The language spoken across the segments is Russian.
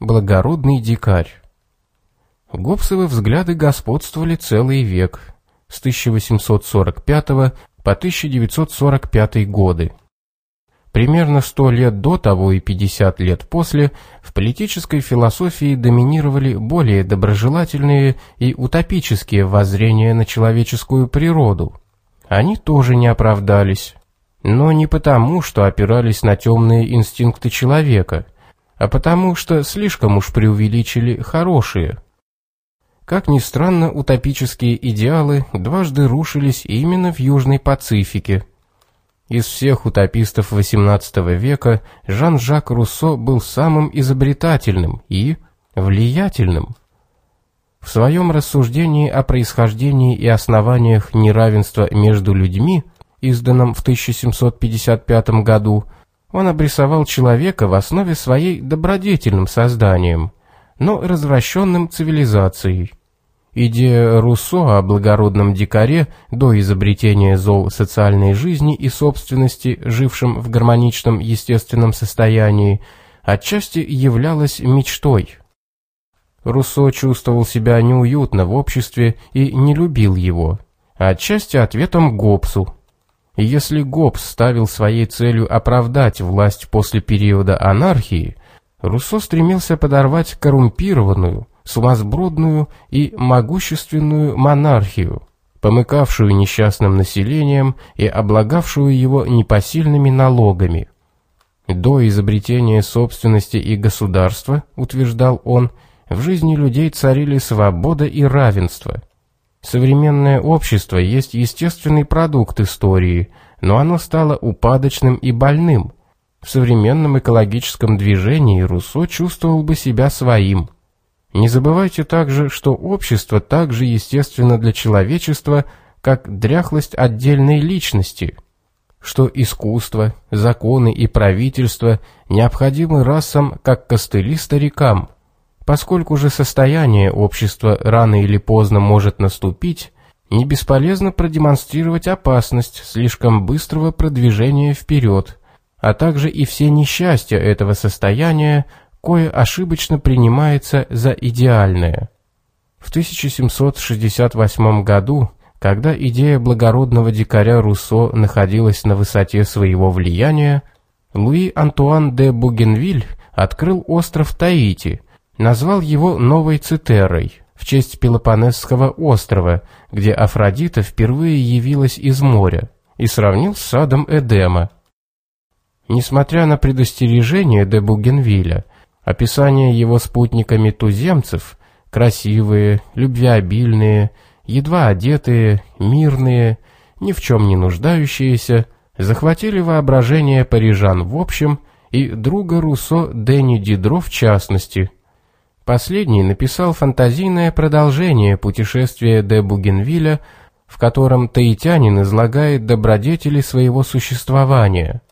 Благородный дикарь. Гоббсовы взгляды господствовали целый век, с 1845 по 1945 годы. Примерно 100 лет до того и 50 лет после в политической философии доминировали более доброжелательные и утопические воззрения на человеческую природу. Они тоже не оправдались. Но не потому, что опирались на темные инстинкты человека, а потому, что слишком уж преувеличили хорошие. Как ни странно, утопические идеалы дважды рушились именно в Южной Пацифике. Из всех утопистов XVIII века Жан-Жак Руссо был самым изобретательным и влиятельным. В своем рассуждении о происхождении и основаниях неравенства между людьми – изданном в 1755 году, он обрисовал человека в основе своей добродетельным созданием, но развращенным цивилизацией. Идея Руссо о благородном дикаре до изобретения зол социальной жизни и собственности, жившем в гармоничном естественном состоянии, отчасти являлась мечтой. Руссо чувствовал себя неуютно в обществе и не любил его, отчасти ответом Гоббсу, если Гоббс ставил своей целью оправдать власть после периода анархии, Руссо стремился подорвать коррумпированную, сумасбродную и могущественную монархию, помыкавшую несчастным населением и облагавшую его непосильными налогами. До изобретения собственности и государства, утверждал он, в жизни людей царили свобода и равенство – Современное общество есть естественный продукт истории, но оно стало упадочным и больным. В современном экологическом движении Руссо чувствовал бы себя своим. Не забывайте также, что общество также естественно для человечества, как дряхлость отдельной личности, что искусство, законы и правительство необходимы расам, как костыли старикам – Поскольку же состояние общества рано или поздно может наступить, не бесполезно продемонстрировать опасность слишком быстрого продвижения вперед, а также и все несчастья этого состояния, кое ошибочно принимается за идеальное. В 1768 году, когда идея благородного дикаря Руссо находилась на высоте своего влияния, Луи Антуан де Бугенвиль открыл остров Таити – назвал его Новой Цитерой в честь Пелопонесского острова, где Афродита впервые явилась из моря, и сравнил с садом Эдема. Несмотря на предостережение де Бугенвилля, описание его спутниками туземцев, красивые, любвеобильные, едва одетые, мирные, ни в чем не нуждающиеся, захватили воображение парижан в общем и друга Руссо Дени Дидро в частности – Последний написал фантазийное продолжение путешествия де Бугенвилля, в котором таитянин излагает добродетели своего существования.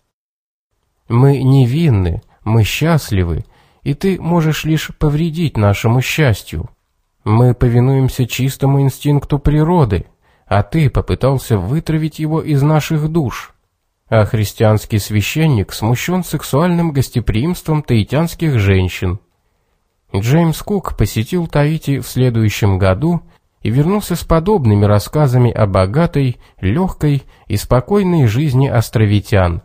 «Мы невинны, мы счастливы, и ты можешь лишь повредить нашему счастью. Мы повинуемся чистому инстинкту природы, а ты попытался вытравить его из наших душ». А христианский священник смущен сексуальным гостеприимством таитянских женщин – Джеймс Кук посетил Таити в следующем году и вернулся с подобными рассказами о богатой, легкой и спокойной жизни островитян.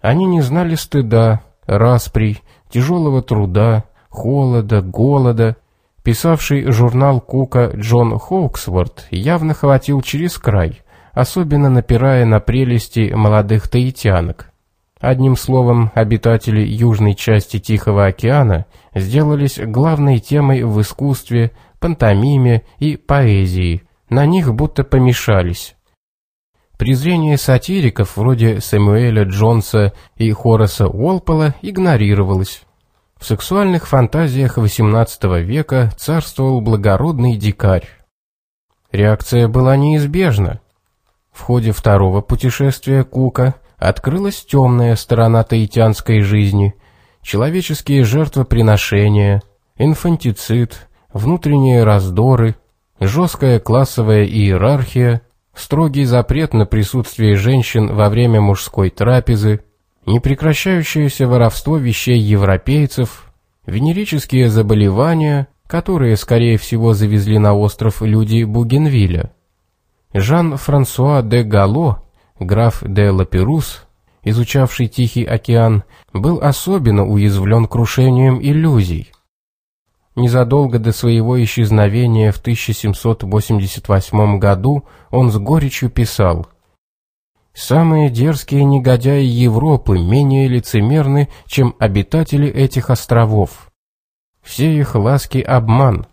Они не знали стыда, расприй, тяжелого труда, холода, голода. Писавший журнал Кука Джон Хоуксворт явно хватил через край, особенно напирая на прелести молодых таитянок. Одним словом, обитатели южной части Тихого океана сделались главной темой в искусстве, пантомиме и поэзии. На них будто помешались. Презрение сатириков вроде Сэмюэля Джонса и Хораса Уолпола игнорировалось. В сексуальных фантазиях XVIII века царствовал благородный дикарь. Реакция была неизбежна. В ходе второго путешествия Кука – открылась темная сторона таитянской жизни, человеческие жертвоприношения, инфантицид, внутренние раздоры, жесткая классовая иерархия, строгий запрет на присутствие женщин во время мужской трапезы, непрекращающееся воровство вещей европейцев, венерические заболевания, которые, скорее всего, завезли на остров люди Бугенвилля. Жан-Франсуа де Гало, граф де Лаперус, изучавший Тихий океан, был особенно уязвлен крушением иллюзий. Незадолго до своего исчезновения в 1788 году он с горечью писал «Самые дерзкие негодяи Европы менее лицемерны, чем обитатели этих островов. Все их ласки – обман».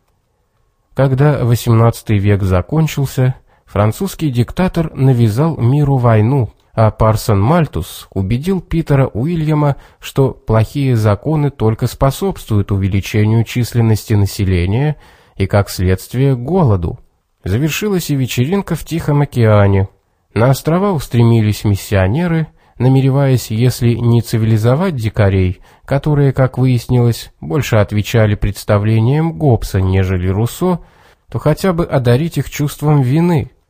Когда XVIII век закончился, французский диктатор навязал миру войну – а Парсон Мальтус убедил Питера Уильяма, что плохие законы только способствуют увеличению численности населения и, как следствие, голоду. Завершилась и вечеринка в Тихом океане. На острова устремились миссионеры, намереваясь, если не цивилизовать дикарей, которые, как выяснилось, больше отвечали представлениям Гоббса, нежели Руссо, то хотя бы одарить их чувством вины –